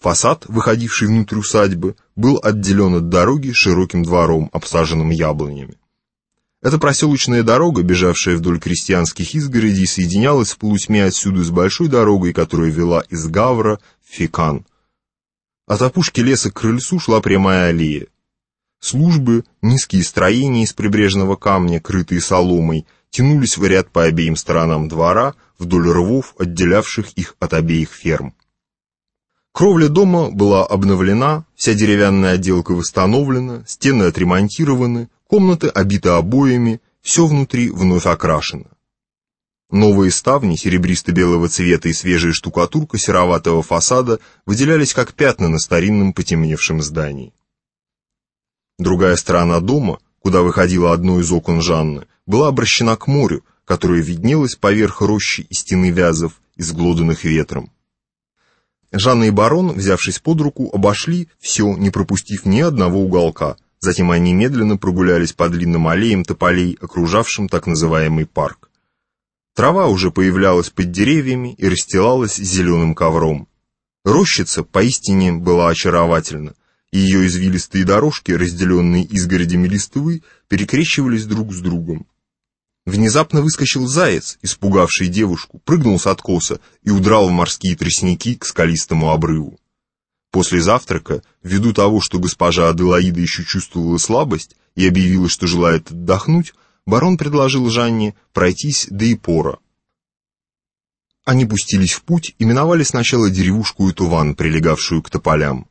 Фасад, выходивший внутрь усадьбы, был отделен от дороги широким двором, обсаженным яблонями. Эта проселочная дорога, бежавшая вдоль крестьянских изгородей, соединялась в полутьме отсюда с большой дорогой, которая вела из Гавра в Фикан. От опушки леса к крыльцу шла прямая аллея. Службы, низкие строения из прибрежного камня, крытые соломой, тянулись в ряд по обеим сторонам двора, вдоль рвов, отделявших их от обеих ферм. Кровля дома была обновлена, вся деревянная отделка восстановлена, стены отремонтированы, комнаты обиты обоями, все внутри вновь окрашено. Новые ставни серебристо-белого цвета и свежая штукатурка сероватого фасада выделялись как пятна на старинном потемневшем здании. Другая сторона дома, куда выходило одно из окон Жанны, была обращена к морю, которое виднелось поверх рощи и стены вязов, изглоданных ветром. Жанна и барон, взявшись под руку, обошли все, не пропустив ни одного уголка. Затем они медленно прогулялись по длинным аллеям тополей, окружавшим так называемый парк. Трава уже появлялась под деревьями и расстилалась зеленым ковром. Рощица поистине была очаровательна, и ее извилистые дорожки, разделенные изгородями листвы, перекрещивались друг с другом. Внезапно выскочил заяц, испугавший девушку, прыгнул с откоса и удрал в морские тростники к скалистому обрыву. После завтрака, ввиду того, что госпожа Аделаида еще чувствовала слабость и объявила, что желает отдохнуть, барон предложил Жанне пройтись до Ипора. Они пустились в путь и миновали сначала деревушку Итуван, прилегавшую к тополям.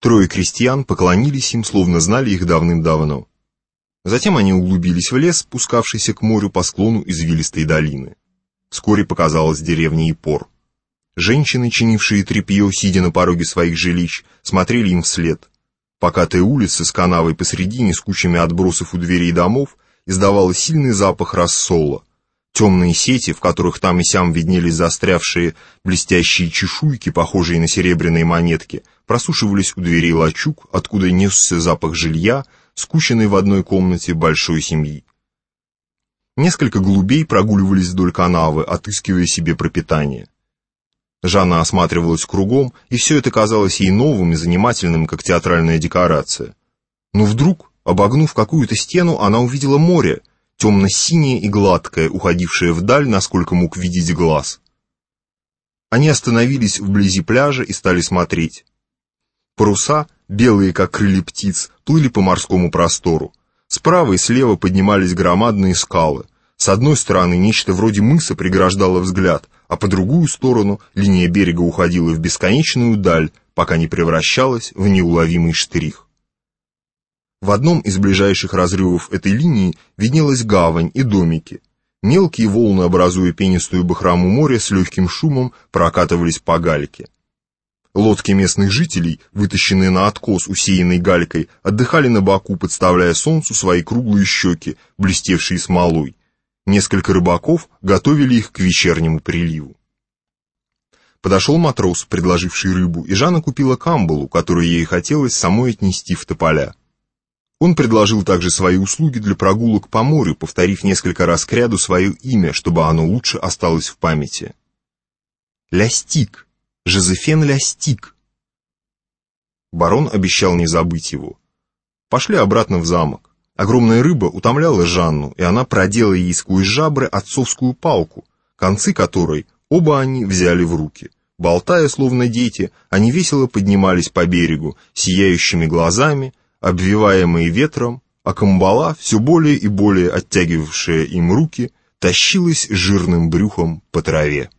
Трое крестьян поклонились им, словно знали их давным-давно. Затем они углубились в лес, спускавшийся к морю по склону извилистой долины. Вскоре показалась деревня Ипор. Женщины, чинившие тряпье, сидя на пороге своих жилищ, смотрели им вслед. Покатая улица с канавой посредине, с кучами отбросов у дверей домов, издавала сильный запах рассола. Темные сети, в которых там и сям виднелись застрявшие блестящие чешуйки, похожие на серебряные монетки, просушивались у дверей лачуг, откуда несся запах жилья, скученной в одной комнате большой семьи. Несколько голубей прогуливались вдоль канавы, отыскивая себе пропитание. Жанна осматривалась кругом, и все это казалось ей новым и занимательным, как театральная декорация. Но вдруг, обогнув какую-то стену, она увидела море, темно-синее и гладкое, уходившее вдаль, насколько мог видеть глаз. Они остановились вблизи пляжа и стали смотреть. Паруса, белые как крылья птиц, плыли по морскому простору. Справа и слева поднимались громадные скалы. С одной стороны нечто вроде мыса преграждало взгляд, а по другую сторону линия берега уходила в бесконечную даль, пока не превращалась в неуловимый штрих. В одном из ближайших разрывов этой линии виднелась гавань и домики. Мелкие волны, образуя пенистую бахрому моря, с легким шумом прокатывались по гальке. Лодки местных жителей, вытащенные на откос, усеянный галькой, отдыхали на боку, подставляя солнцу свои круглые щеки, блестевшие смолой. Несколько рыбаков готовили их к вечернему приливу. Подошел матрос, предложивший рыбу, и Жанна купила камбалу, которую ей хотелось самой отнести в тополя. Он предложил также свои услуги для прогулок по морю, повторив несколько раз к ряду свое имя, чтобы оно лучше осталось в памяти. «Лястик», Жозефен Лястик. Барон обещал не забыть его. Пошли обратно в замок. Огромная рыба утомляла Жанну, и она продела ей сквозь жабры отцовскую палку, концы которой оба они взяли в руки. Болтая, словно дети, они весело поднимались по берегу, сияющими глазами, обвиваемые ветром, а камбала, все более и более оттягивавшая им руки, тащилась жирным брюхом по траве.